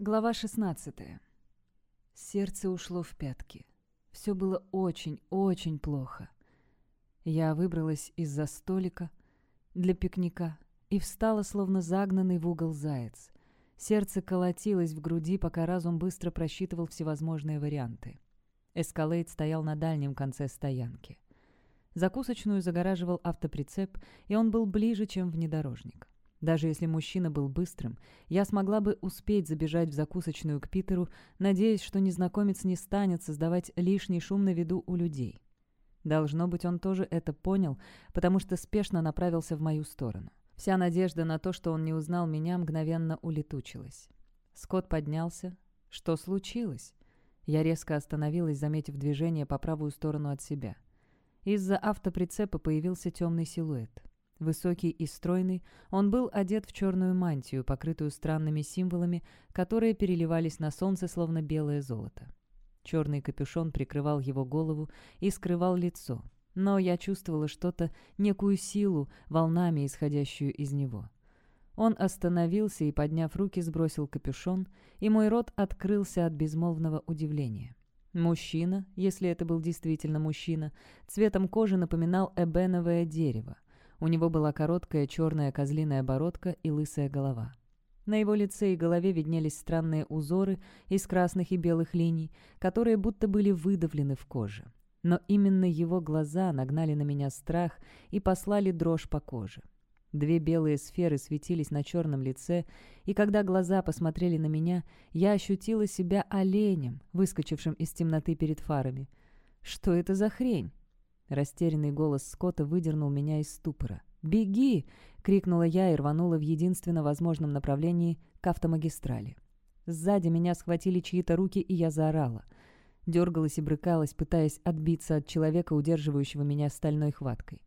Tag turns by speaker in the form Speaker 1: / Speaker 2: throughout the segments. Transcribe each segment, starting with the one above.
Speaker 1: Глава 16. Сердце ушло в пятки. Все было очень-очень плохо. Я выбралась из-за столика для пикника и встала, словно загнанный в угол заяц. Сердце колотилось в груди, пока разум быстро просчитывал всевозможные варианты. Эскалейт стоял на дальнем конце стоянки. Закусочную загораживал автоприцеп, и он был ближе, чем внедорожник. Даже если мужчина был быстрым, я смогла бы успеть забежать в закусочную к Питеру, надеясь, что незнакомец не станет создавать лишний шум на виду у людей. Должно быть, он тоже это понял, потому что спешно направился в мою сторону. Вся надежда на то, что он не узнал меня, мгновенно улетучилась. Скотт поднялся. Что случилось? Я резко остановилась, заметив движение по правую сторону от себя. Из-за автоприцепа появился темный силуэт. Высокий и стройный, он был одет в черную мантию, покрытую странными символами, которые переливались на солнце, словно белое золото. Черный капюшон прикрывал его голову и скрывал лицо, но я чувствовала что-то, некую силу, волнами исходящую из него. Он остановился и, подняв руки, сбросил капюшон, и мой рот открылся от безмолвного удивления. Мужчина, если это был действительно мужчина, цветом кожи напоминал эбеновое дерево. У него была короткая черная козлиная бородка и лысая голова. На его лице и голове виднелись странные узоры из красных и белых линий, которые будто были выдавлены в коже. Но именно его глаза нагнали на меня страх и послали дрожь по коже. Две белые сферы светились на черном лице, и когда глаза посмотрели на меня, я ощутила себя оленем, выскочившим из темноты перед фарами. Что это за хрень? Растерянный голос Скотта выдернул меня из ступора. «Беги!» — крикнула я и рванула в единственно возможном направлении к автомагистрали. Сзади меня схватили чьи-то руки, и я заорала. Дергалась и брыкалась, пытаясь отбиться от человека, удерживающего меня стальной хваткой.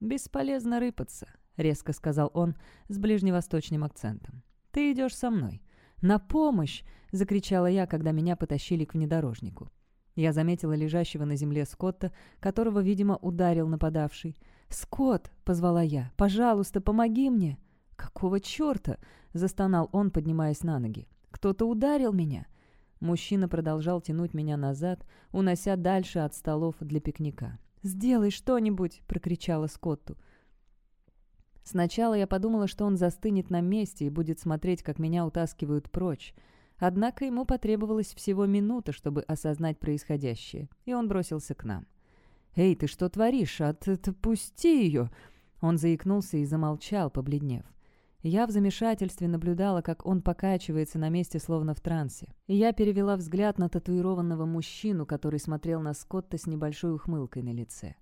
Speaker 1: «Бесполезно рыпаться», — резко сказал он с ближневосточным акцентом. «Ты идешь со мной». «На помощь!» — закричала я, когда меня потащили к внедорожнику. Я заметила лежащего на земле Скотта, которого, видимо, ударил нападавший. «Скотт!» — позвала я. «Пожалуйста, помоги мне!» «Какого черта?» — застонал он, поднимаясь на ноги. «Кто-то ударил меня!» Мужчина продолжал тянуть меня назад, унося дальше от столов для пикника. «Сделай что-нибудь!» — прокричала Скотту. Сначала я подумала, что он застынет на месте и будет смотреть, как меня утаскивают прочь. Однако ему потребовалось всего минута, чтобы осознать происходящее, и он бросился к нам. «Эй, ты что творишь? Отпусти ее!» Он заикнулся и замолчал, побледнев. Я в замешательстве наблюдала, как он покачивается на месте, словно в трансе. Я перевела взгляд на татуированного мужчину, который смотрел на Скотта с небольшой ухмылкой на лице.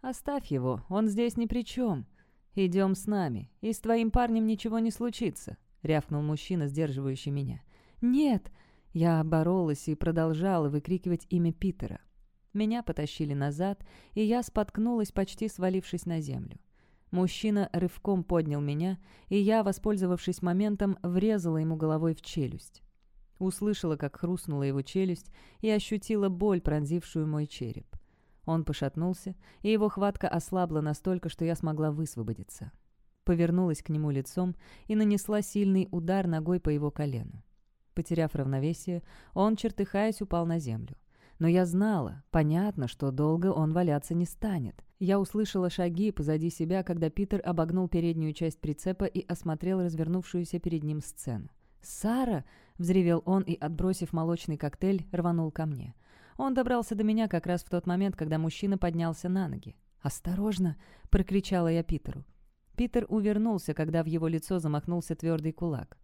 Speaker 1: «Оставь его, он здесь ни при чем. Идем с нами, и с твоим парнем ничего не случится», — рявкнул мужчина, сдерживающий меня. «Нет!» Я боролась и продолжала выкрикивать имя Питера. Меня потащили назад, и я споткнулась, почти свалившись на землю. Мужчина рывком поднял меня, и я, воспользовавшись моментом, врезала ему головой в челюсть. Услышала, как хрустнула его челюсть, и ощутила боль, пронзившую мой череп. Он пошатнулся, и его хватка ослабла настолько, что я смогла высвободиться. Повернулась к нему лицом и нанесла сильный удар ногой по его колену. Потеряв равновесие, он, чертыхаясь, упал на землю. Но я знала, понятно, что долго он валяться не станет. Я услышала шаги позади себя, когда Питер обогнул переднюю часть прицепа и осмотрел развернувшуюся перед ним сцену. «Сара!» — взревел он и, отбросив молочный коктейль, рванул ко мне. Он добрался до меня как раз в тот момент, когда мужчина поднялся на ноги. «Осторожно!» — прокричала я Питеру. Питер увернулся, когда в его лицо замахнулся твердый кулак.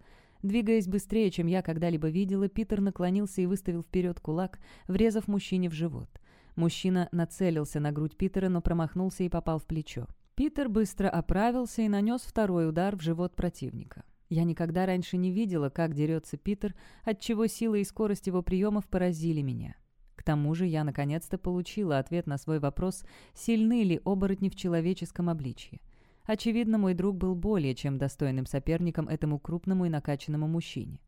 Speaker 1: Двигаясь быстрее, чем я когда-либо видела, Питер наклонился и выставил вперед кулак, врезав мужчине в живот. Мужчина нацелился на грудь Питера, но промахнулся и попал в плечо. Питер быстро оправился и нанес второй удар в живот противника. Я никогда раньше не видела, как дерется Питер, отчего сила и скорость его приемов поразили меня. К тому же я наконец-то получила ответ на свой вопрос, сильны ли оборотни в человеческом обличье. Очевидно, мой друг был более чем достойным соперником этому крупному и накачанному мужчине.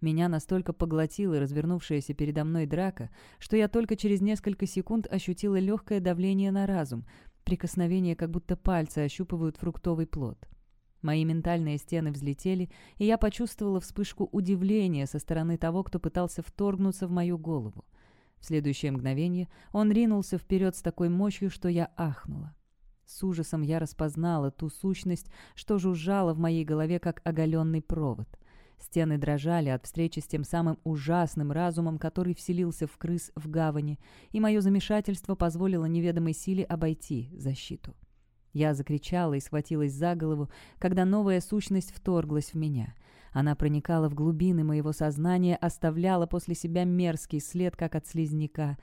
Speaker 1: Меня настолько поглотила развернувшаяся передо мной драка, что я только через несколько секунд ощутила легкое давление на разум, прикосновение, как будто пальцы ощупывают фруктовый плод. Мои ментальные стены взлетели, и я почувствовала вспышку удивления со стороны того, кто пытался вторгнуться в мою голову. В следующее мгновение он ринулся вперед с такой мощью, что я ахнула. С ужасом я распознала ту сущность, что жужжала в моей голове, как оголенный провод. Стены дрожали от встречи с тем самым ужасным разумом, который вселился в крыс в гавани, и мое замешательство позволило неведомой силе обойти защиту. Я закричала и схватилась за голову, когда новая сущность вторглась в меня. Она проникала в глубины моего сознания, оставляла после себя мерзкий след, как от слизняка.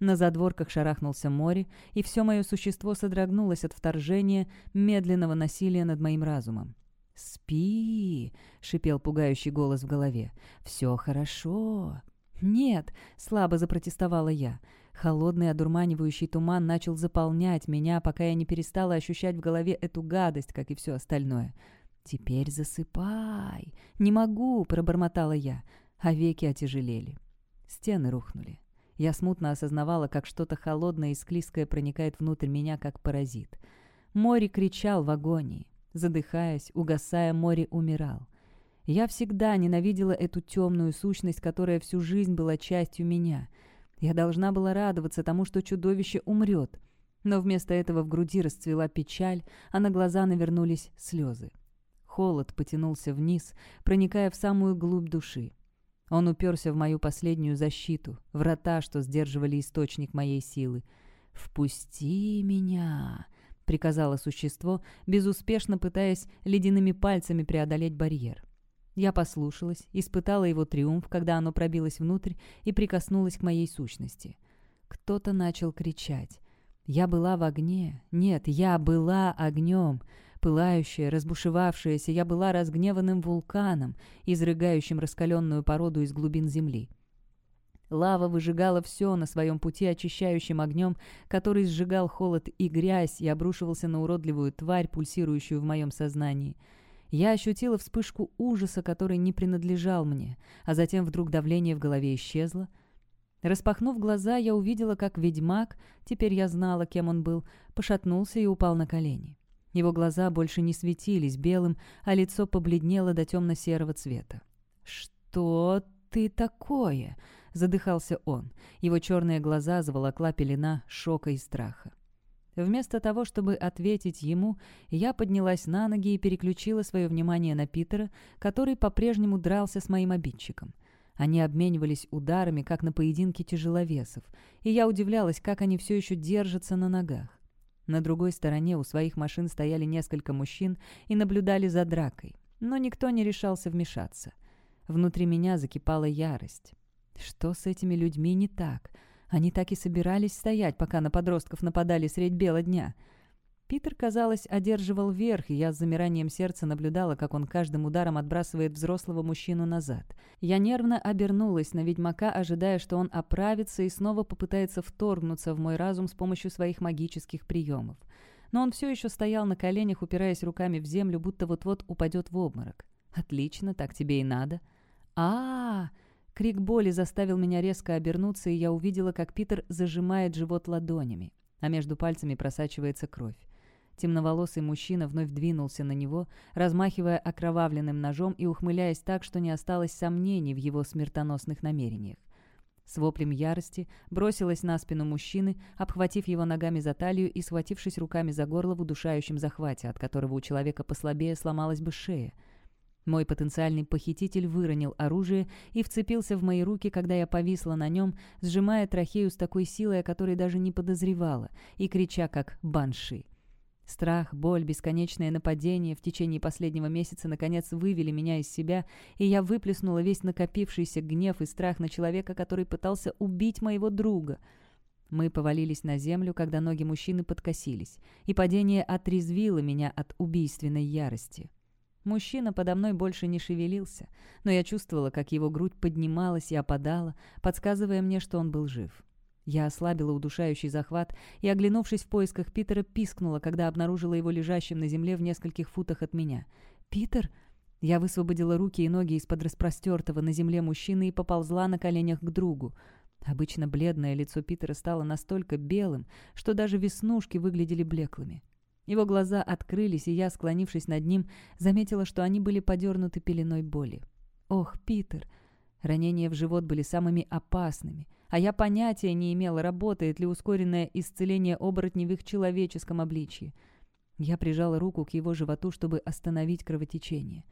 Speaker 1: На задворках шарахнулся море, и все мое существо содрогнулось от вторжения, медленного насилия над моим разумом. «Спи!» — шипел пугающий голос в голове. «Все хорошо!» «Нет!» — слабо запротестовала я. Холодный одурманивающий туман начал заполнять меня, пока я не перестала ощущать в голове эту гадость, как и все остальное. «Теперь засыпай!» «Не могу!» — пробормотала я, а веки отяжелели. Стены рухнули. Я смутно осознавала, как что-то холодное и склизкое проникает внутрь меня, как паразит. Море кричал в агонии. Задыхаясь, угасая, море умирал. Я всегда ненавидела эту темную сущность, которая всю жизнь была частью меня — я должна была радоваться тому, что чудовище умрет. Но вместо этого в груди расцвела печаль, а на глаза навернулись слезы. Холод потянулся вниз, проникая в самую глубь души. Он уперся в мою последнюю защиту, врата, что сдерживали источник моей силы. «Впусти меня!» — приказало существо, безуспешно пытаясь ледяными пальцами преодолеть барьер. Я послушалась, испытала его триумф, когда оно пробилось внутрь и прикоснулось к моей сущности. Кто-то начал кричать. Я была в огне. Нет, я была огнем. Пылающая, разбушевавшаяся, я была разгневанным вулканом, изрыгающим раскаленную породу из глубин земли. Лава выжигала все на своем пути очищающим огнем, который сжигал холод и грязь и обрушивался на уродливую тварь, пульсирующую в моем сознании — я ощутила вспышку ужаса, который не принадлежал мне, а затем вдруг давление в голове исчезло. Распахнув глаза, я увидела, как ведьмак, теперь я знала, кем он был, пошатнулся и упал на колени. Его глаза больше не светились белым, а лицо побледнело до темно-серого цвета. «Что ты такое?» — задыхался он. Его черные глаза заволокла пелена шока и страха. Вместо того, чтобы ответить ему, я поднялась на ноги и переключила свое внимание на Питера, который по-прежнему дрался с моим обидчиком. Они обменивались ударами, как на поединке тяжеловесов, и я удивлялась, как они все еще держатся на ногах. На другой стороне у своих машин стояли несколько мужчин и наблюдали за дракой, но никто не решался вмешаться. Внутри меня закипала ярость. Что с этими людьми не так? — они так и собирались стоять, пока на подростков нападали средь бела дня. Питер, казалось, одерживал верх, и я с замиранием сердца наблюдала, как он каждым ударом отбрасывает взрослого мужчину назад. Я нервно обернулась на ведьмака, ожидая, что он оправится и снова попытается вторгнуться в мой разум с помощью своих магических приемов. Но он все еще стоял на коленях, упираясь руками в землю, будто вот-вот упадет в обморок. «Отлично, так тебе и надо». «А-а-а!» Крик боли заставил меня резко обернуться, и я увидела, как Питер зажимает живот ладонями, а между пальцами просачивается кровь. Темноволосый мужчина вновь двинулся на него, размахивая окровавленным ножом и ухмыляясь так, что не осталось сомнений в его смертоносных намерениях. С воплем ярости бросилась на спину мужчины, обхватив его ногами за талию и схватившись руками за горло в удушающем захвате, от которого у человека послабее сломалась бы шея. Мой потенциальный похититель выронил оружие и вцепился в мои руки, когда я повисла на нем, сжимая трахею с такой силой, о которой даже не подозревала, и крича как «банши». Страх, боль, бесконечное нападение в течение последнего месяца наконец вывели меня из себя, и я выплеснула весь накопившийся гнев и страх на человека, который пытался убить моего друга. Мы повалились на землю, когда ноги мужчины подкосились, и падение отрезвило меня от убийственной ярости. Мужчина подо мной больше не шевелился, но я чувствовала, как его грудь поднималась и опадала, подсказывая мне, что он был жив. Я ослабила удушающий захват и, оглянувшись в поисках Питера, пискнула, когда обнаружила его лежащим на земле в нескольких футах от меня. «Питер?» Я высвободила руки и ноги из-под распростертого на земле мужчины и поползла на коленях к другу. Обычно бледное лицо Питера стало настолько белым, что даже веснушки выглядели блеклыми. Его глаза открылись, и я, склонившись над ним, заметила, что они были подернуты пеленой боли. «Ох, Питер!» Ранения в живот были самыми опасными, а я понятия не имела, работает ли ускоренное исцеление оборотней в их человеческом обличье. Я прижала руку к его животу, чтобы остановить кровотечение.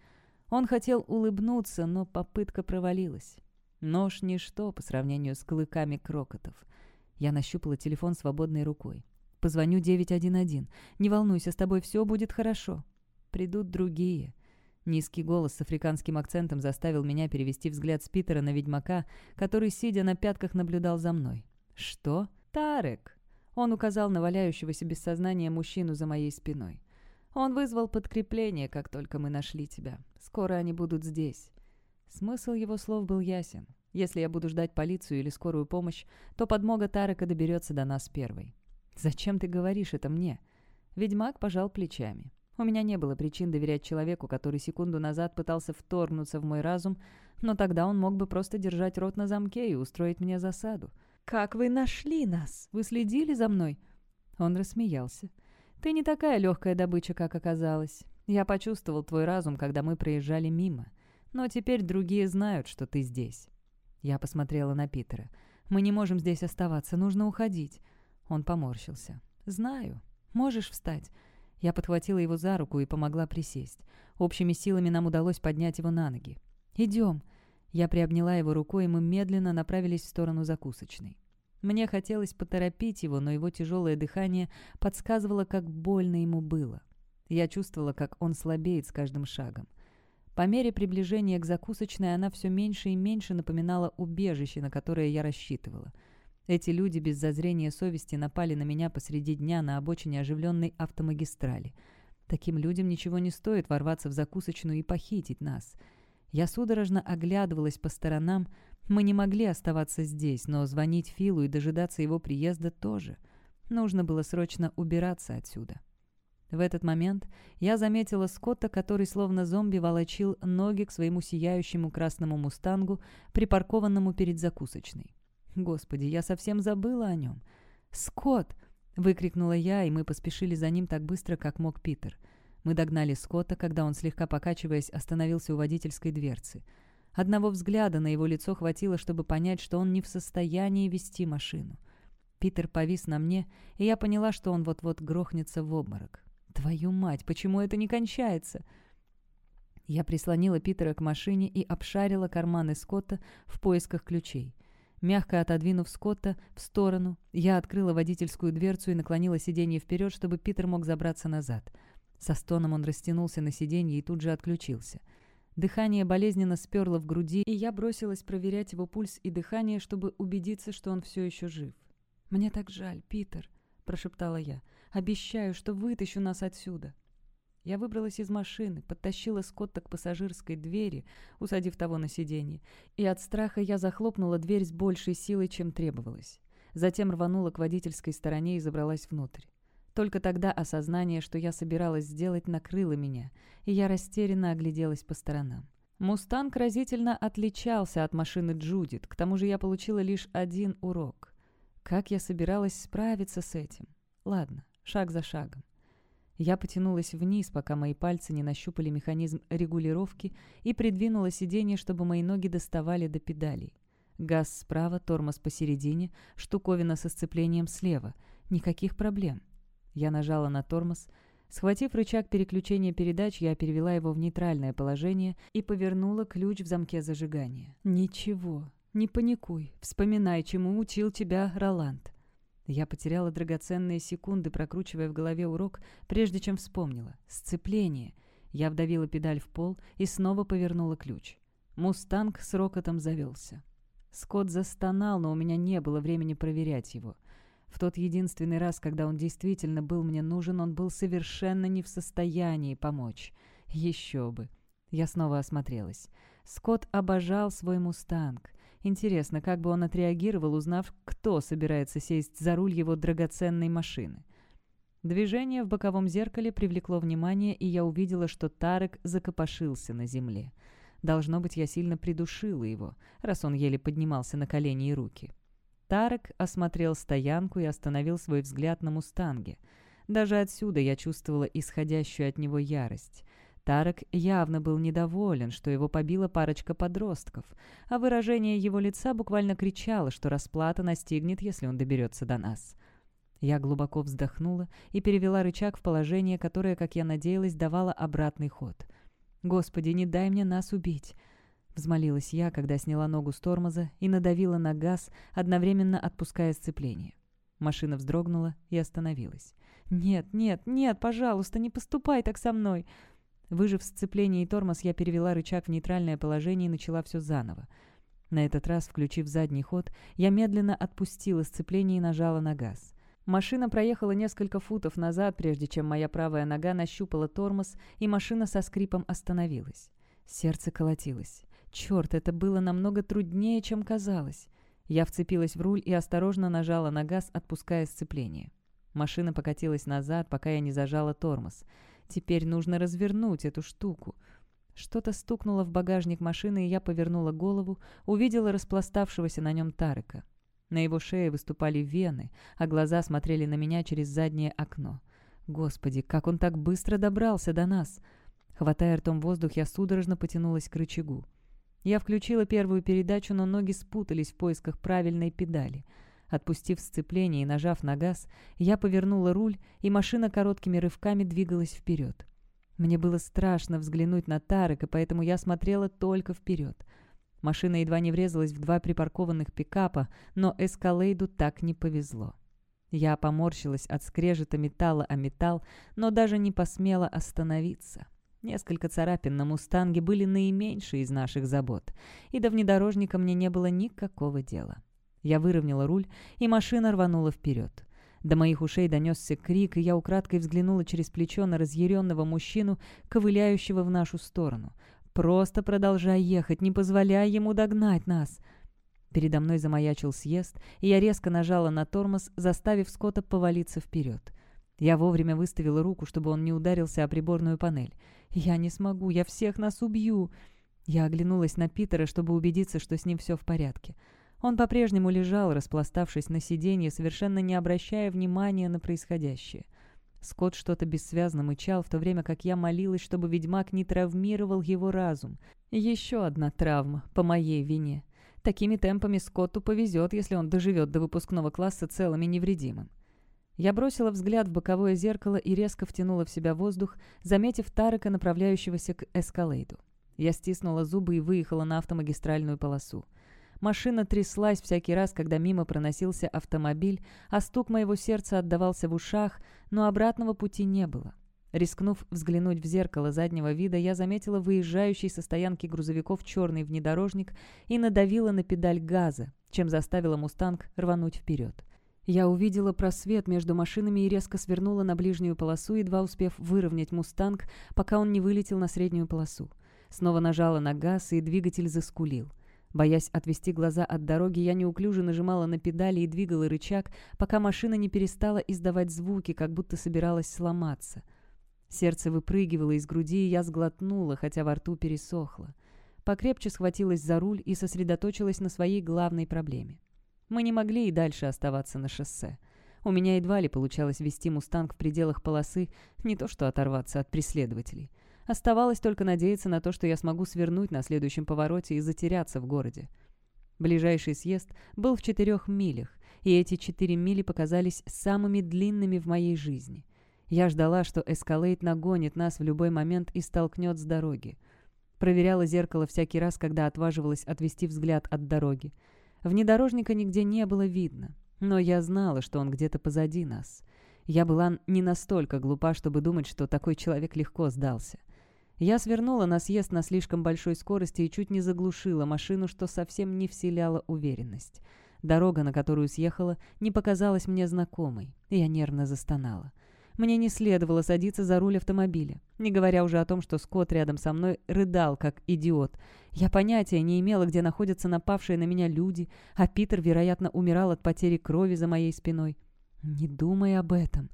Speaker 1: Он хотел улыбнуться, но попытка провалилась. Нож — ничто по сравнению с клыками крокотов. Я нащупала телефон свободной рукой. Позвоню 911. Не волнуйся, с тобой все будет хорошо. Придут другие». Низкий голос с африканским акцентом заставил меня перевести взгляд с Питера на ведьмака, который, сидя на пятках, наблюдал за мной. «Что? Тарек!» Он указал на валяющегося без сознания мужчину за моей спиной. «Он вызвал подкрепление, как только мы нашли тебя. Скоро они будут здесь». Смысл его слов был ясен. Если я буду ждать полицию или скорую помощь, то подмога Тарека доберется до нас первой. «Зачем ты говоришь это мне?» Ведьмак пожал плечами. У меня не было причин доверять человеку, который секунду назад пытался вторгнуться в мой разум, но тогда он мог бы просто держать рот на замке и устроить мне засаду. «Как вы нашли нас? Вы следили за мной?» Он рассмеялся. «Ты не такая легкая добыча, как оказалось. Я почувствовал твой разум, когда мы проезжали мимо. Но теперь другие знают, что ты здесь». Я посмотрела на Питера. «Мы не можем здесь оставаться, нужно уходить». Он поморщился. «Знаю. Можешь встать?» Я подхватила его за руку и помогла присесть. Общими силами нам удалось поднять его на ноги. «Идем!» Я приобняла его рукой, и мы медленно направились в сторону закусочной. Мне хотелось поторопить его, но его тяжелое дыхание подсказывало, как больно ему было. Я чувствовала, как он слабеет с каждым шагом. По мере приближения к закусочной она все меньше и меньше напоминала убежище, на которое я рассчитывала — эти люди без зазрения совести напали на меня посреди дня на обочине оживленной автомагистрали. Таким людям ничего не стоит ворваться в закусочную и похитить нас. Я судорожно оглядывалась по сторонам. Мы не могли оставаться здесь, но звонить Филу и дожидаться его приезда тоже. Нужно было срочно убираться отсюда. В этот момент я заметила Скотта, который словно зомби волочил ноги к своему сияющему красному мустангу, припаркованному перед закусочной. Господи, я совсем забыла о нем. «Скотт!» — выкрикнула я, и мы поспешили за ним так быстро, как мог Питер. Мы догнали Скотта, когда он, слегка покачиваясь, остановился у водительской дверцы. Одного взгляда на его лицо хватило, чтобы понять, что он не в состоянии вести машину. Питер повис на мне, и я поняла, что он вот-вот грохнется в обморок. «Твою мать, почему это не кончается?» Я прислонила Питера к машине и обшарила карманы Скотта в поисках ключей. Мягко отодвинув Скотта в сторону, я открыла водительскую дверцу и наклонила сиденье вперед, чтобы Питер мог забраться назад. Со стоном он растянулся на сиденье и тут же отключился. Дыхание болезненно сперло в груди, и я бросилась проверять его пульс и дыхание, чтобы убедиться, что он все еще жив. «Мне так жаль, Питер», — прошептала я. «Обещаю, что вытащу нас отсюда». Я выбралась из машины, подтащила Скотта к пассажирской двери, усадив того на сиденье, и от страха я захлопнула дверь с большей силой, чем требовалось. Затем рванула к водительской стороне и забралась внутрь. Только тогда осознание, что я собиралась сделать, накрыло меня, и я растерянно огляделась по сторонам. «Мустанг» разительно отличался от машины Джудит, к тому же я получила лишь один урок. Как я собиралась справиться с этим? Ладно, шаг за шагом. Я потянулась вниз, пока мои пальцы не нащупали механизм регулировки и придвинула сиденье, чтобы мои ноги доставали до педалей. Газ справа, тормоз посередине, штуковина со сцеплением слева. Никаких проблем. Я нажала на тормоз. Схватив рычаг переключения передач, я перевела его в нейтральное положение и повернула ключ в замке зажигания. «Ничего, не паникуй. Вспоминай, чему учил тебя Роланд. Я потеряла драгоценные секунды, прокручивая в голове урок, прежде чем вспомнила. Сцепление. Я вдавила педаль в пол и снова повернула ключ. «Мустанг» с рокотом завелся. Скотт застонал, но у меня не было времени проверять его. В тот единственный раз, когда он действительно был мне нужен, он был совершенно не в состоянии помочь. Еще бы. Я снова осмотрелась. Скотт обожал свой «Мустанг». Интересно, как бы он отреагировал, узнав, кто собирается сесть за руль его драгоценной машины. Движение в боковом зеркале привлекло внимание, и я увидела, что Тарек закопошился на земле. Должно быть, я сильно придушила его, раз он еле поднимался на колени и руки. Тарек осмотрел стоянку и остановил свой взгляд на «Мустанге». Даже отсюда я чувствовала исходящую от него ярость. Тарек явно был недоволен, что его побила парочка подростков, а выражение его лица буквально кричало, что расплата настигнет, если он доберется до нас. Я глубоко вздохнула и перевела рычаг в положение, которое, как я надеялась, давало обратный ход. «Господи, не дай мне нас убить!» Взмолилась я, когда сняла ногу с тормоза и надавила на газ, одновременно отпуская сцепление. Машина вздрогнула и остановилась. «Нет, нет, нет, пожалуйста, не поступай так со мной!» Выжив сцепление и тормоз, я перевела рычаг в нейтральное положение и начала все заново. На этот раз, включив задний ход, я медленно отпустила сцепление и нажала на газ. Машина проехала несколько футов назад, прежде чем моя правая нога нащупала тормоз, и машина со скрипом остановилась. Сердце колотилось. Черт, это было намного труднее, чем казалось. Я вцепилась в руль и осторожно нажала на газ, отпуская сцепление. Машина покатилась назад, пока я не зажала тормоз. Теперь нужно развернуть эту штуку. Что-то стукнуло в багажник машины, и я повернула голову, увидела распластавшегося на нем Тарыка. На его шее выступали вены, а глаза смотрели на меня через заднее окно. Господи, как он так быстро добрался до нас! Хватая ртом воздух, я судорожно потянулась к рычагу. Я включила первую передачу, но ноги спутались в поисках правильной педали — Отпустив сцепление и нажав на газ, я повернула руль, и машина короткими рывками двигалась вперед. Мне было страшно взглянуть на Тарека, поэтому я смотрела только вперед. Машина едва не врезалась в два припаркованных пикапа, но Эскалейду так не повезло. Я поморщилась от скрежета металла о металл, но даже не посмела остановиться. Несколько царапин на «Мустанге» были наименьшие из наших забот, и до внедорожника мне не было никакого дела. Я выровняла руль, и машина рванула вперед. До моих ушей донесся крик, и я украдкой взглянула через плечо на разъяренного мужчину, ковыляющего в нашу сторону. «Просто продолжай ехать, не позволяй ему догнать нас!» Передо мной замаячил съезд, и я резко нажала на тормоз, заставив Скотта повалиться вперед. Я вовремя выставила руку, чтобы он не ударился о приборную панель. «Я не смогу, я всех нас убью!» Я оглянулась на Питера, чтобы убедиться, что с ним все в порядке. Он по-прежнему лежал, распластавшись на сиденье, совершенно не обращая внимания на происходящее. Скотт что-то бессвязно мычал, в то время как я молилась, чтобы ведьмак не травмировал его разум. Еще одна травма, по моей вине. Такими темпами Скотту повезет, если он доживет до выпускного класса целым и невредимым. Я бросила взгляд в боковое зеркало и резко втянула в себя воздух, заметив Тарека, направляющегося к эскалейду. Я стиснула зубы и выехала на автомагистральную полосу. Машина тряслась всякий раз, когда мимо проносился автомобиль, а стук моего сердца отдавался в ушах, но обратного пути не было. Рискнув взглянуть в зеркало заднего вида, я заметила выезжающий со стоянки грузовиков черный внедорожник и надавила на педаль газа, чем заставила «Мустанг» рвануть вперед. Я увидела просвет между машинами и резко свернула на ближнюю полосу, едва успев выровнять «Мустанг», пока он не вылетел на среднюю полосу. Снова нажала на газ, и двигатель заскулил. Боясь отвести глаза от дороги, я неуклюже нажимала на педали и двигала рычаг, пока машина не перестала издавать звуки, как будто собиралась сломаться. Сердце выпрыгивало из груди, и я сглотнула, хотя во рту пересохло. Покрепче схватилась за руль и сосредоточилась на своей главной проблеме. Мы не могли и дальше оставаться на шоссе. У меня едва ли получалось вести «Мустанг» в пределах полосы, не то что оторваться от преследователей. Оставалось только надеяться на то, что я смогу свернуть на следующем повороте и затеряться в городе. Ближайший съезд был в четырех милях, и эти четыре мили показались самыми длинными в моей жизни. Я ждала, что эскалейт нагонит нас в любой момент и столкнет с дороги. Проверяла зеркало всякий раз, когда отваживалась отвести взгляд от дороги. Внедорожника нигде не было видно, но я знала, что он где-то позади нас. Я была не настолько глупа, чтобы думать, что такой человек легко сдался. Я свернула на съезд на слишком большой скорости и чуть не заглушила машину, что совсем не вселяло уверенность. Дорога, на которую съехала, не показалась мне знакомой, я нервно застонала. Мне не следовало садиться за руль автомобиля, не говоря уже о том, что Скотт рядом со мной рыдал, как идиот. Я понятия не имела, где находятся напавшие на меня люди, а Питер, вероятно, умирал от потери крови за моей спиной. «Не думай об этом»,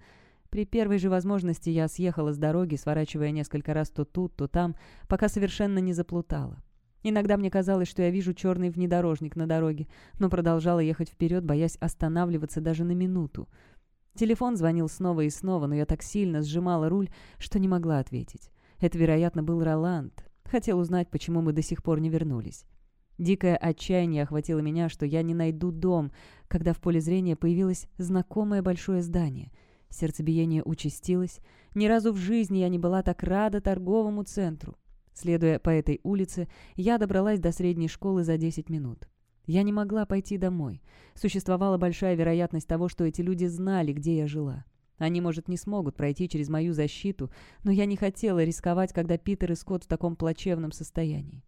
Speaker 1: при первой же возможности я съехала с дороги, сворачивая несколько раз то тут, то там, пока совершенно не заплутала. Иногда мне казалось, что я вижу черный внедорожник на дороге, но продолжала ехать вперед, боясь останавливаться даже на минуту. Телефон звонил снова и снова, но я так сильно сжимала руль, что не могла ответить. Это, вероятно, был Роланд. Хотел узнать, почему мы до сих пор не вернулись. Дикое отчаяние охватило меня, что я не найду дом, когда в поле зрения появилось знакомое большое здание. Сердцебиение участилось. Ни разу в жизни я не была так рада торговому центру. Следуя по этой улице, я добралась до средней школы за 10 минут. Я не могла пойти домой. Существовала большая вероятность того, что эти люди знали, где я жила. Они, может, не смогут пройти через мою защиту, но я не хотела рисковать, когда Питер и Скотт в таком плачевном состоянии.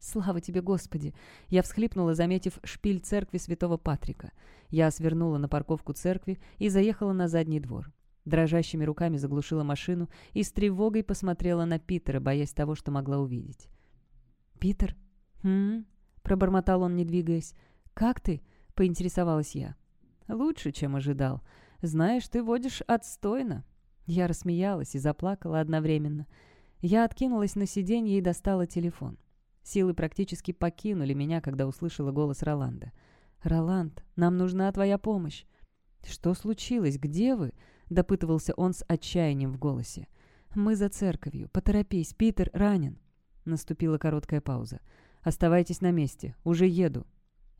Speaker 1: «Слава тебе, Господи!» Я всхлипнула, заметив шпиль церкви святого Патрика. Я свернула на парковку церкви и заехала на задний двор. Дрожащими руками заглушила машину и с тревогой посмотрела на Питера, боясь того, что могла увидеть. «Питер? Хм?» — пробормотал он, не двигаясь. «Как ты?» — поинтересовалась я. «Лучше, чем ожидал. Знаешь, ты водишь отстойно». Я рассмеялась и заплакала одновременно. Я откинулась на сиденье и достала телефон. Силы практически покинули меня, когда услышала голос Роланда. «Роланд, нам нужна твоя помощь». «Что случилось? Где вы?» — допытывался он с отчаянием в голосе. «Мы за церковью. Поторопись, Питер ранен». Наступила короткая пауза. «Оставайтесь на месте. Уже еду».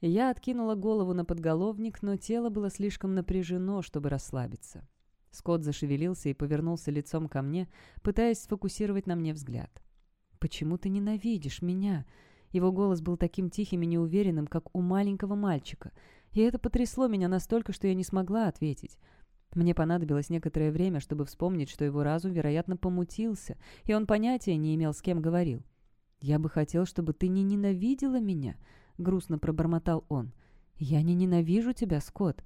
Speaker 1: Я откинула голову на подголовник, но тело было слишком напряжено, чтобы расслабиться. Скотт зашевелился и повернулся лицом ко мне, пытаясь сфокусировать на мне взгляд. «Почему ты ненавидишь меня?» Его голос был таким тихим и неуверенным, как у маленького мальчика. И это потрясло меня настолько, что я не смогла ответить. Мне понадобилось некоторое время, чтобы вспомнить, что его разум, вероятно, помутился, и он понятия не имел, с кем говорил. «Я бы хотел, чтобы ты не ненавидела меня», — грустно пробормотал он. «Я не ненавижу тебя, Скотт.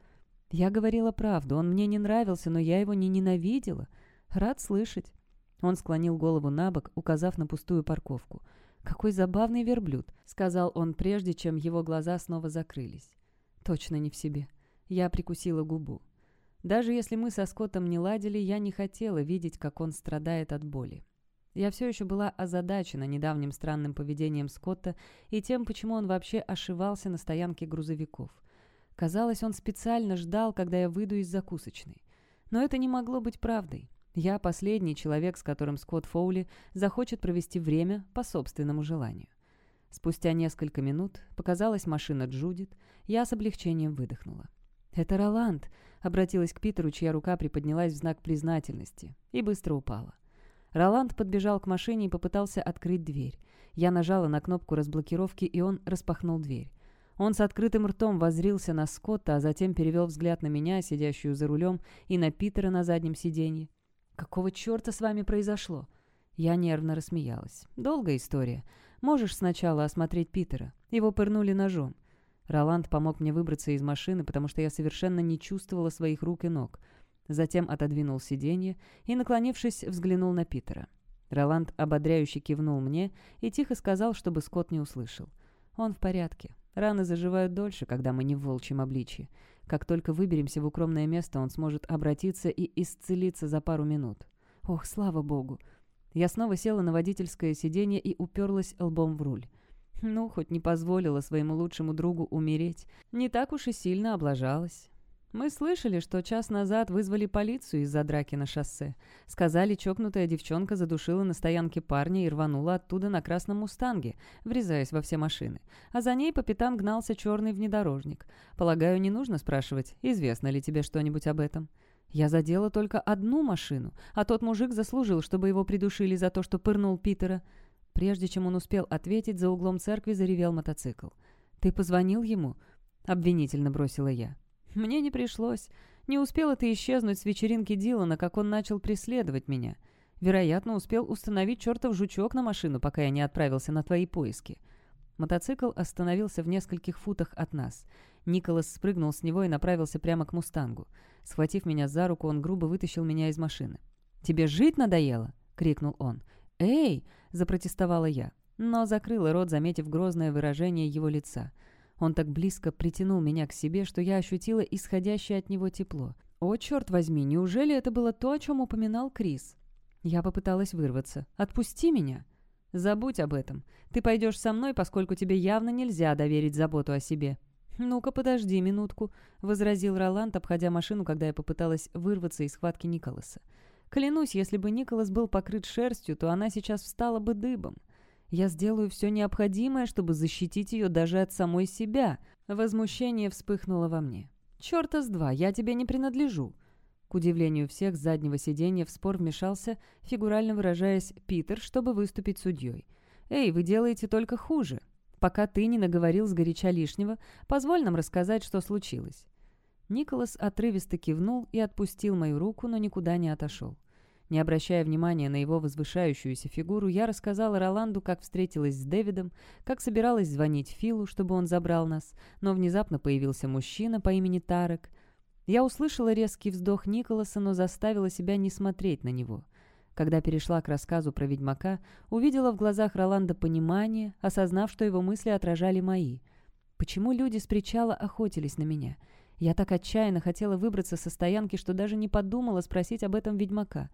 Speaker 1: Я говорила правду, он мне не нравился, но я его не ненавидела. Рад слышать». Он склонил голову на бок, указав на пустую парковку. «Какой забавный верблюд», — сказал он, прежде чем его глаза снова закрылись. «Точно не в себе». Я прикусила губу. Даже если мы со Скоттом не ладили, я не хотела видеть, как он страдает от боли. Я все еще была озадачена недавним странным поведением Скотта и тем, почему он вообще ошивался на стоянке грузовиков. Казалось, он специально ждал, когда я выйду из закусочной. Но это не могло быть правдой. Я последний человек, с которым Скотт Фоули захочет провести время по собственному желанию. Спустя несколько минут показалась машина Джудит, я с облегчением выдохнула. «Это Роланд», — обратилась к Питеру, чья рука приподнялась в знак признательности, и быстро упала. Роланд подбежал к машине и попытался открыть дверь. Я нажала на кнопку разблокировки, и он распахнул дверь. Он с открытым ртом возрился на Скотта, а затем перевел взгляд на меня, сидящую за рулем, и на Питера на заднем сиденье. «Какого черта с вами произошло?» Я нервно рассмеялась. «Долгая история. Можешь сначала осмотреть Питера. Его пырнули ножом». Роланд помог мне выбраться из машины, потому что я совершенно не чувствовала своих рук и ног. Затем отодвинул сиденье и, наклонившись, взглянул на Питера. Роланд ободряюще кивнул мне и тихо сказал, чтобы Скотт не услышал. «Он в порядке. Раны заживают дольше, когда мы не в волчьем обличье. Как только выберемся в укромное место, он сможет обратиться и исцелиться за пару минут. Ох, слава богу. Я снова села на водительское сиденье и уперлась лбом в руль. Ну, хоть не позволила своему лучшему другу умереть. Не так уж и сильно облажалась. Мы слышали, что час назад вызвали полицию из-за драки на шоссе. Сказали, чокнутая девчонка задушила на стоянке парня и рванула оттуда на красном «Мустанге», врезаясь во все машины. А за ней по пятам гнался черный внедорожник. Полагаю, не нужно спрашивать, известно ли тебе что-нибудь об этом. Я задела только одну машину, а тот мужик заслужил, чтобы его придушили за то, что пырнул Питера. Прежде чем он успел ответить, за углом церкви заревел мотоцикл. «Ты позвонил ему?» — обвинительно бросила я. Мне не пришлось. Не успела ты исчезнуть с вечеринки Дилана, как он начал преследовать меня. Вероятно, успел установить чертов жучок на машину, пока я не отправился на твои поиски. Мотоцикл остановился в нескольких футах от нас. Николас спрыгнул с него и направился прямо к «Мустангу». Схватив меня за руку, он грубо вытащил меня из машины. «Тебе жить надоело?» — крикнул он. «Эй!» — запротестовала я, но закрыла рот, заметив грозное выражение его лица. Он так близко притянул меня к себе, что я ощутила исходящее от него тепло. О, черт возьми, неужели это было то, о чем упоминал Крис? Я попыталась вырваться. «Отпусти меня!» «Забудь об этом. Ты пойдешь со мной, поскольку тебе явно нельзя доверить заботу о себе». «Ну-ка, подожди минутку», — возразил Роланд, обходя машину, когда я попыталась вырваться из схватки Николаса. «Клянусь, если бы Николас был покрыт шерстью, то она сейчас встала бы дыбом. Я сделаю все необходимое, чтобы защитить ее даже от самой себя». Возмущение вспыхнуло во мне. «Черта с два, я тебе не принадлежу». К удивлению всех, с заднего сиденья в спор вмешался, фигурально выражаясь, Питер, чтобы выступить судьей. «Эй, вы делаете только хуже. Пока ты не наговорил сгоряча лишнего, позволь нам рассказать, что случилось». Николас отрывисто кивнул и отпустил мою руку, но никуда не отошел. Не обращая внимания на его возвышающуюся фигуру, я рассказала Роланду, как встретилась с Дэвидом, как собиралась звонить Филу, чтобы он забрал нас, но внезапно появился мужчина по имени Тарек — я услышала резкий вздох Николаса, но заставила себя не смотреть на него. Когда перешла к рассказу про ведьмака, увидела в глазах Роланда понимание, осознав, что его мысли отражали мои. Почему люди с причала охотились на меня? Я так отчаянно хотела выбраться со стоянки, что даже не подумала спросить об этом ведьмака.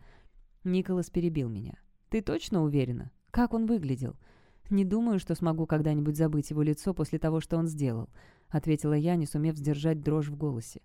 Speaker 1: Николас перебил меня. «Ты точно уверена? Как он выглядел?» «Не думаю, что смогу когда-нибудь забыть его лицо после того, что он сделал», — ответила я, не сумев сдержать дрожь в голосе.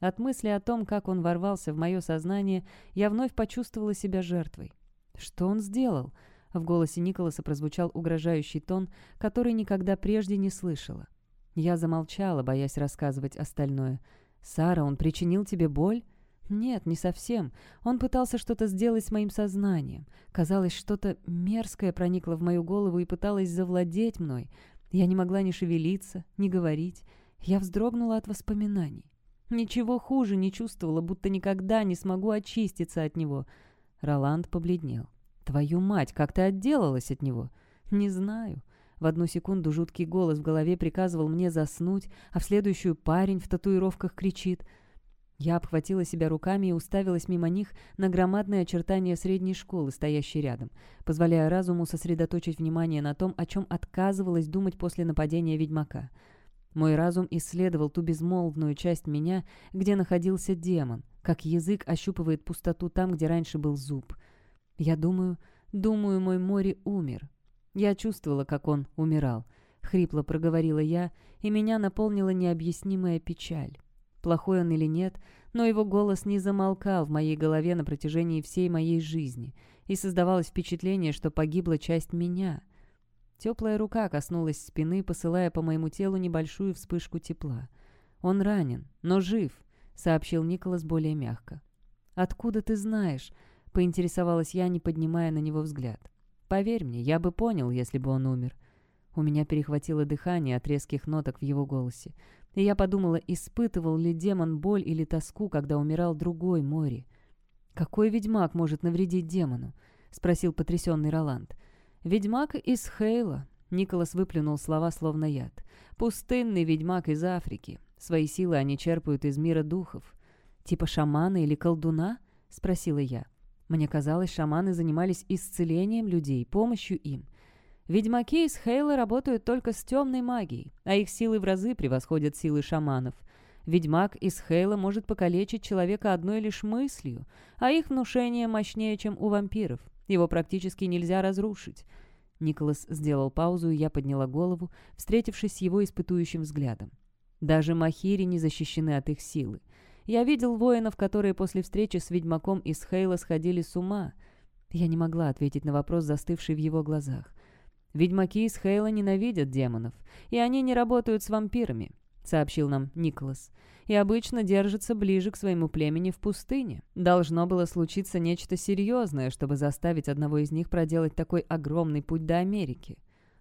Speaker 1: От мысли о том, как он ворвался в мое сознание, я вновь почувствовала себя жертвой. «Что он сделал?» В голосе Николаса прозвучал угрожающий тон, который никогда прежде не слышала. Я замолчала, боясь рассказывать остальное. «Сара, он причинил тебе боль?» «Нет, не совсем. Он пытался что-то сделать с моим сознанием. Казалось, что-то мерзкое проникло в мою голову и пыталось завладеть мной. Я не могла ни шевелиться, ни говорить. Я вздрогнула от воспоминаний. Ничего хуже не чувствовала, будто никогда не смогу очиститься от него. Роланд побледнел. «Твою мать, как ты отделалась от него?» «Не знаю». В одну секунду жуткий голос в голове приказывал мне заснуть, а в следующую парень в татуировках кричит. Я обхватила себя руками и уставилась мимо них на громадные очертания средней школы, стоящей рядом, позволяя разуму сосредоточить внимание на том, о чем отказывалась думать после нападения ведьмака — мой разум исследовал ту безмолвную часть меня, где находился демон, как язык ощупывает пустоту там, где раньше был зуб. Я думаю, думаю, мой Мори умер. Я чувствовала, как он умирал. Хрипло проговорила я, и меня наполнила необъяснимая печаль. Плохой он или нет, но его голос не замолкал в моей голове на протяжении всей моей жизни, и создавалось впечатление, что погибла часть меня — Теплая рука коснулась спины, посылая по моему телу небольшую вспышку тепла. «Он ранен, но жив», — сообщил Николас более мягко. «Откуда ты знаешь?» — поинтересовалась я, не поднимая на него взгляд. «Поверь мне, я бы понял, если бы он умер». У меня перехватило дыхание от резких ноток в его голосе. И я подумала, испытывал ли демон боль или тоску, когда умирал другой Мори. «Какой ведьмак может навредить демону?» — спросил потрясенный Роланд. «Ведьмак из Хейла», — Николас выплюнул слова словно яд. «Пустынный ведьмак из Африки. Свои силы они черпают из мира духов». «Типа шамана или колдуна?» — спросила я. Мне казалось, шаманы занимались исцелением людей, помощью им. Ведьмаки из Хейла работают только с темной магией, а их силы в разы превосходят силы шаманов. Ведьмак из Хейла может покалечить человека одной лишь мыслью, а их внушение мощнее, чем у вампиров. Его практически нельзя разрушить. Николас сделал паузу, и я подняла голову, встретившись с его испытующим взглядом. Даже махири не защищены от их силы. Я видел воинов, которые после встречи с ведьмаком из Хейла сходили с ума. Я не могла ответить на вопрос, застывший в его глазах. Ведьмаки из Хейла ненавидят демонов, и они не работают с вампирами, сообщил нам Николас и обычно держится ближе к своему племени в пустыне. Должно было случиться нечто серьезное, чтобы заставить одного из них проделать такой огромный путь до Америки.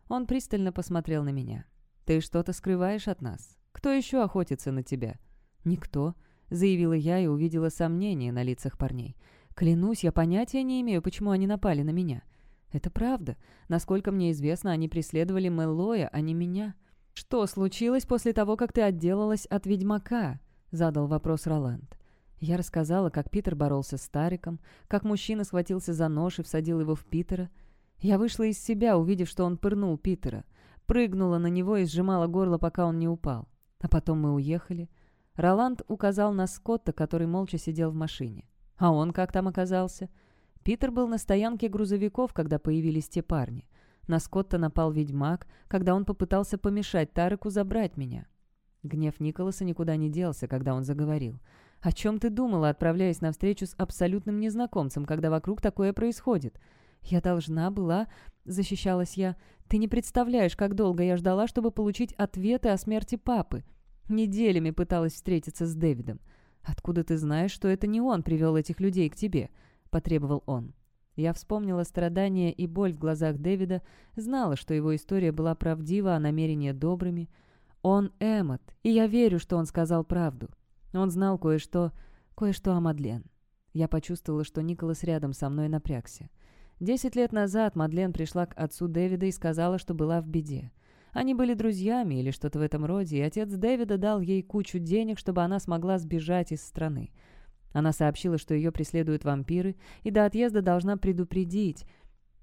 Speaker 1: Он пристально посмотрел на меня. «Ты что-то скрываешь от нас? Кто еще охотится на тебя?» «Никто», — заявила я и увидела сомнение на лицах парней. «Клянусь, я понятия не имею, почему они напали на меня». «Это правда. Насколько мне известно, они преследовали Мэллоя, а не меня». «Что случилось после того, как ты отделалась от ведьмака?» — задал вопрос Роланд. Я рассказала, как Питер боролся с Стариком, как мужчина схватился за нож и всадил его в Питера. Я вышла из себя, увидев, что он пырнул Питера. Прыгнула на него и сжимала горло, пока он не упал. А потом мы уехали. Роланд указал на Скотта, который молча сидел в машине. А он как там оказался? Питер был на стоянке грузовиков, когда появились те парни. На Скотта напал ведьмак, когда он попытался помешать Тареку забрать меня. Гнев Николаса никуда не делся, когда он заговорил. «О чем ты думала, отправляясь на встречу с абсолютным незнакомцем, когда вокруг такое происходит?» «Я должна была...» — защищалась я. «Ты не представляешь, как долго я ждала, чтобы получить ответы о смерти папы. Неделями пыталась встретиться с Дэвидом. Откуда ты знаешь, что это не он привел этих людей к тебе?» — потребовал он. Я вспомнила страдания и боль в глазах Дэвида, знала, что его история была правдива, а намерения добрыми. Он Эммот, и я верю, что он сказал правду. Он знал кое-что, кое-что о Мадлен. Я почувствовала, что Николас рядом со мной напрягся. Десять лет назад Мадлен пришла к отцу Дэвида и сказала, что была в беде. Они были друзьями или что-то в этом роде, и отец Дэвида дал ей кучу денег, чтобы она смогла сбежать из страны. Она сообщила, что ее преследуют вампиры, и до отъезда должна предупредить.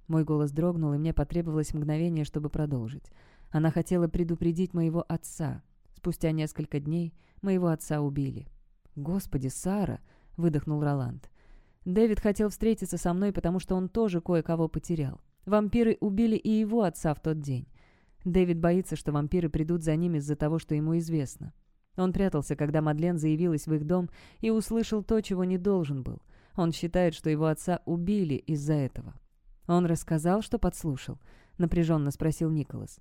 Speaker 1: Мой голос дрогнул, и мне потребовалось мгновение, чтобы продолжить. Она хотела предупредить моего отца. Спустя несколько дней моего отца убили. «Господи, Сара!» — выдохнул Роланд. «Дэвид хотел встретиться со мной, потому что он тоже кое-кого потерял. Вампиры убили и его отца в тот день. Дэвид боится, что вампиры придут за ним из-за того, что ему известно. Он прятался, когда Мадлен заявилась в их дом и услышал то, чего не должен был. Он считает, что его отца убили из-за этого. Он рассказал, что подслушал. Напряженно спросил Николас.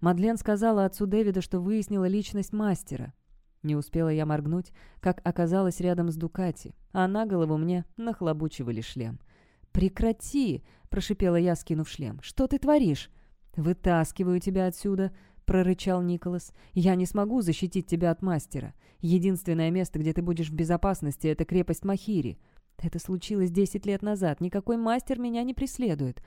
Speaker 1: Мадлен сказала отцу Дэвида, что выяснила личность мастера. Не успела я моргнуть, как оказалась рядом с Дукати, а на голову мне нахлобучивали шлем. «Прекрати!» – прошипела я, скинув шлем. «Что ты творишь?» «Вытаскиваю тебя отсюда!» — прорычал Николас. «Я не смогу защитить тебя от мастера. Единственное место, где ты будешь в безопасности, — это крепость Махири. Это случилось десять лет назад. Никакой мастер меня не преследует».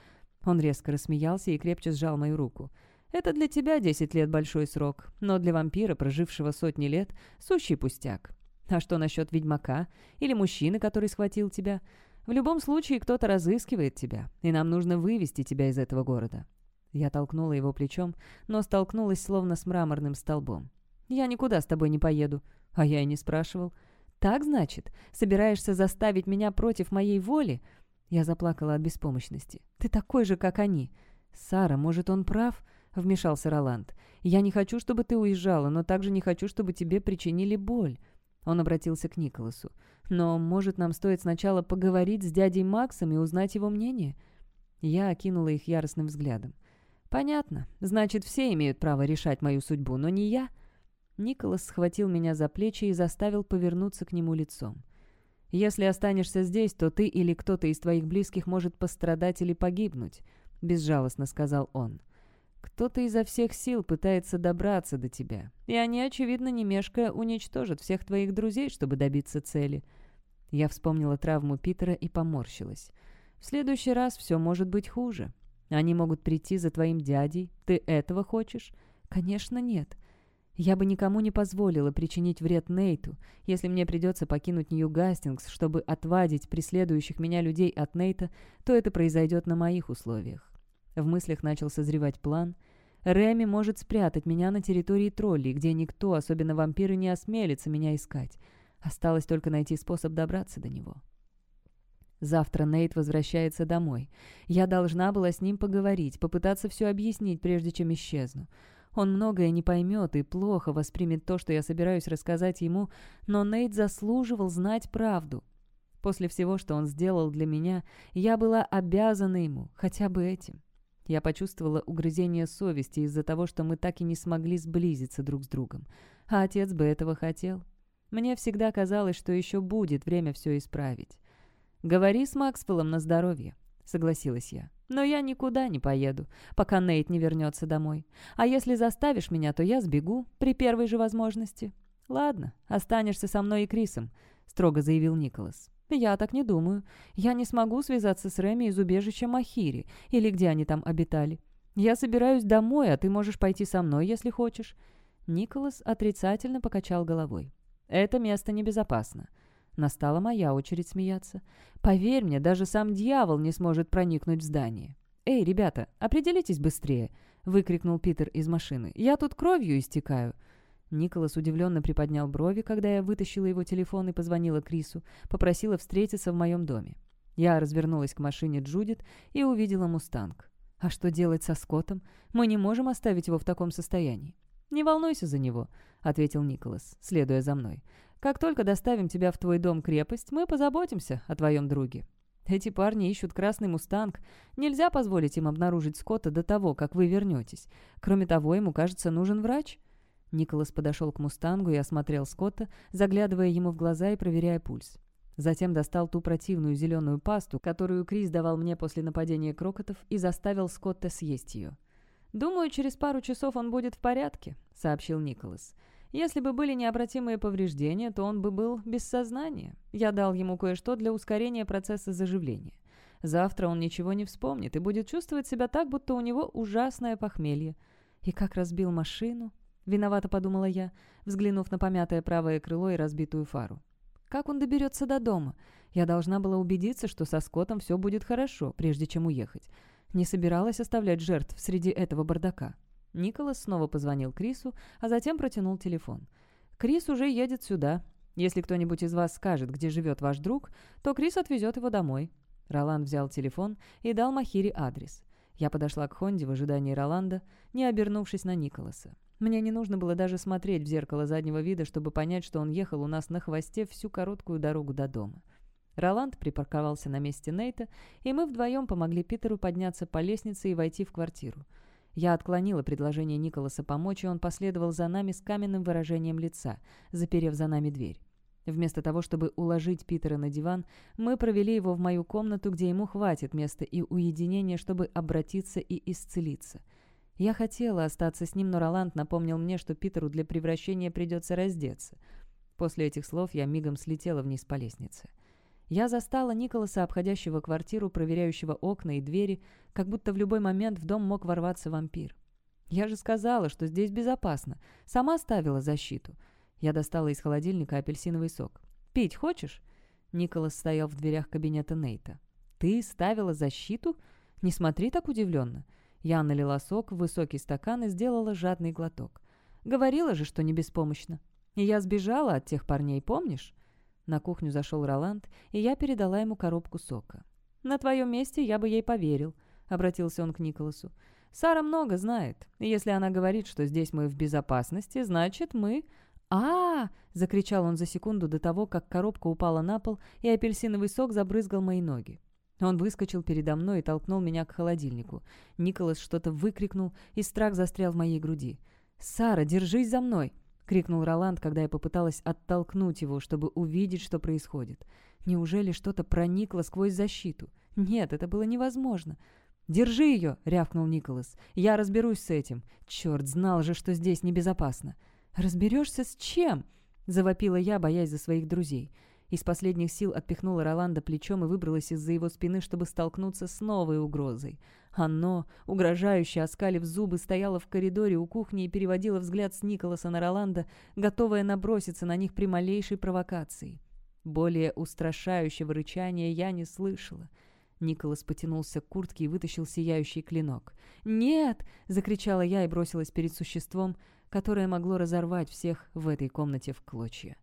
Speaker 1: Он резко рассмеялся и крепче сжал мою руку. «Это для тебя десять лет большой срок, но для вампира, прожившего сотни лет, сущий пустяк. А что насчет ведьмака? Или мужчины, который схватил тебя? В любом случае, кто-то разыскивает тебя, и нам нужно вывести тебя из этого города. Я толкнула его плечом, но столкнулась словно с мраморным столбом. «Я никуда с тобой не поеду». А я и не спрашивал. «Так, значит? Собираешься заставить меня против моей воли?» Я заплакала от беспомощности. «Ты такой же, как они». «Сара, может, он прав?» — вмешался Роланд. «Я не хочу, чтобы ты уезжала, но также не хочу, чтобы тебе причинили боль». Он обратился к Николасу. «Но, может, нам стоит сначала поговорить с дядей Максом и узнать его мнение?» Я окинула их яростным взглядом. «Понятно. Значит, все имеют право решать мою судьбу, но не я». Николас схватил меня за плечи и заставил повернуться к нему лицом. «Если останешься здесь, то ты или кто-то из твоих близких может пострадать или погибнуть», — безжалостно сказал он. «Кто-то изо всех сил пытается добраться до тебя, и они, очевидно, не мешкая, уничтожат всех твоих друзей, чтобы добиться цели». Я вспомнила травму Питера и поморщилась. «В следующий раз все может быть хуже. Они могут прийти за твоим дядей. Ты этого хочешь? Конечно, нет. Я бы никому не позволила причинить вред Нейту. Если мне придется покинуть Нью-Гастингс, чтобы отвадить преследующих меня людей от Нейта, то это произойдет на моих условиях. В мыслях начал созревать план. Реми может спрятать меня на территории троллей, где никто, особенно вампиры, не осмелится меня искать. Осталось только найти способ добраться до него. Завтра Нейт возвращается домой. Я должна была с ним поговорить, попытаться все объяснить, прежде чем исчезну. Он многое не поймет и плохо воспримет то, что я собираюсь рассказать ему, но Нейт заслуживал знать правду. После всего, что он сделал для меня, я была обязана ему, хотя бы этим. Я почувствовала угрызение совести из-за того, что мы так и не смогли сблизиться друг с другом. А отец бы этого хотел. Мне всегда казалось, что еще будет время все исправить. «Говори с Максвеллом на здоровье», — согласилась я. «Но я никуда не поеду, пока Нейт не вернется домой. А если заставишь меня, то я сбегу при первой же возможности». «Ладно, останешься со мной и Крисом», — строго заявил Николас. «Я так не думаю. Я не смогу связаться с Реми из убежища Махири, или где они там обитали. Я собираюсь домой, а ты можешь пойти со мной, если хочешь». Николас отрицательно покачал головой. «Это место небезопасно. Настала моя очередь смеяться. «Поверь мне, даже сам дьявол не сможет проникнуть в здание». «Эй, ребята, определитесь быстрее!» — выкрикнул Питер из машины. «Я тут кровью истекаю!» Николас удивленно приподнял брови, когда я вытащила его телефон и позвонила Крису, попросила встретиться в моем доме. Я развернулась к машине Джудит и увидела «Мустанг». «А что делать со Скоттом? Мы не можем оставить его в таком состоянии». «Не волнуйся за него», — ответил Николас, следуя за мной. «Как только доставим тебя в твой дом-крепость, мы позаботимся о твоем друге. Эти парни ищут красный мустанг. Нельзя позволить им обнаружить Скотта до того, как вы вернетесь. Кроме того, ему, кажется, нужен врач». Николас подошел к мустангу и осмотрел Скотта, заглядывая ему в глаза и проверяя пульс. Затем достал ту противную зеленую пасту, которую Крис давал мне после нападения крокотов, и заставил Скотта съесть ее. «Думаю, через пару часов он будет в порядке», — сообщил Николас. «Если бы были необратимые повреждения, то он бы был без сознания. Я дал ему кое-что для ускорения процесса заживления. Завтра он ничего не вспомнит и будет чувствовать себя так, будто у него ужасное похмелье. И как разбил машину?» Виновато подумала я, взглянув на помятое правое крыло и разбитую фару. Как он доберется до дома? Я должна была убедиться, что со Скоттом все будет хорошо, прежде чем уехать. Не собиралась оставлять жертв среди этого бардака. Николас снова позвонил Крису, а затем протянул телефон. «Крис уже едет сюда. Если кто-нибудь из вас скажет, где живет ваш друг, то Крис отвезет его домой». Роланд взял телефон и дал Махире адрес. Я подошла к Хонде в ожидании Роланда, не обернувшись на Николаса. Мне не нужно было даже смотреть в зеркало заднего вида, чтобы понять, что он ехал у нас на хвосте всю короткую дорогу до дома. Роланд припарковался на месте Нейта, и мы вдвоем помогли Питеру подняться по лестнице и войти в квартиру. Я отклонила предложение Николаса помочь, и он последовал за нами с каменным выражением лица, заперев за нами дверь. Вместо того, чтобы уложить Питера на диван, мы провели его в мою комнату, где ему хватит места и уединения, чтобы обратиться и исцелиться – я хотела остаться с ним, но Роланд напомнил мне, что Питеру для превращения придется раздеться. После этих слов я мигом слетела вниз по лестнице. Я застала Николаса, обходящего квартиру, проверяющего окна и двери, как будто в любой момент в дом мог ворваться вампир. Я же сказала, что здесь безопасно. Сама ставила защиту. Я достала из холодильника апельсиновый сок. «Пить хочешь?» Николас стоял в дверях кабинета Нейта. «Ты ставила защиту? Не смотри так удивленно. Я налила сок в высокий стакан и сделала жадный глоток. Говорила же, что не беспомощна. И я сбежала от тех парней, помнишь? На кухню зашел Роланд, и я передала ему коробку сока. «На твоем месте я бы ей поверил», — обратился он к Николасу. «Сара много знает, и если она говорит, что здесь мы в безопасности, значит, мы...» а, -а, -а закричал он за секунду до того, как коробка упала на пол, и апельсиновый сок забрызгал мои ноги. Он выскочил передо мной и толкнул меня к холодильнику. Николас что-то выкрикнул, и страх застрял в моей груди. «Сара, держись за мной!» — крикнул Роланд, когда я попыталась оттолкнуть его, чтобы увидеть, что происходит. Неужели что-то проникло сквозь защиту? Нет, это было невозможно. «Держи ее!» — рявкнул Николас. «Я разберусь с этим. Черт, знал же, что здесь небезопасно». «Разберешься с чем?» — завопила я, боясь за своих друзей. Из последних сил отпихнула Роланда плечом и выбралась из-за его спины, чтобы столкнуться с новой угрозой. Оно, угрожающе оскалив зубы, стояло в коридоре у кухни и переводило взгляд с Николаса на Роланда, готовая наброситься на них при малейшей провокации. Более устрашающего рычания я не слышала. Николас потянулся к куртке и вытащил сияющий клинок. «Нет!» — закричала я и бросилась перед существом, которое могло разорвать всех в этой комнате в клочья.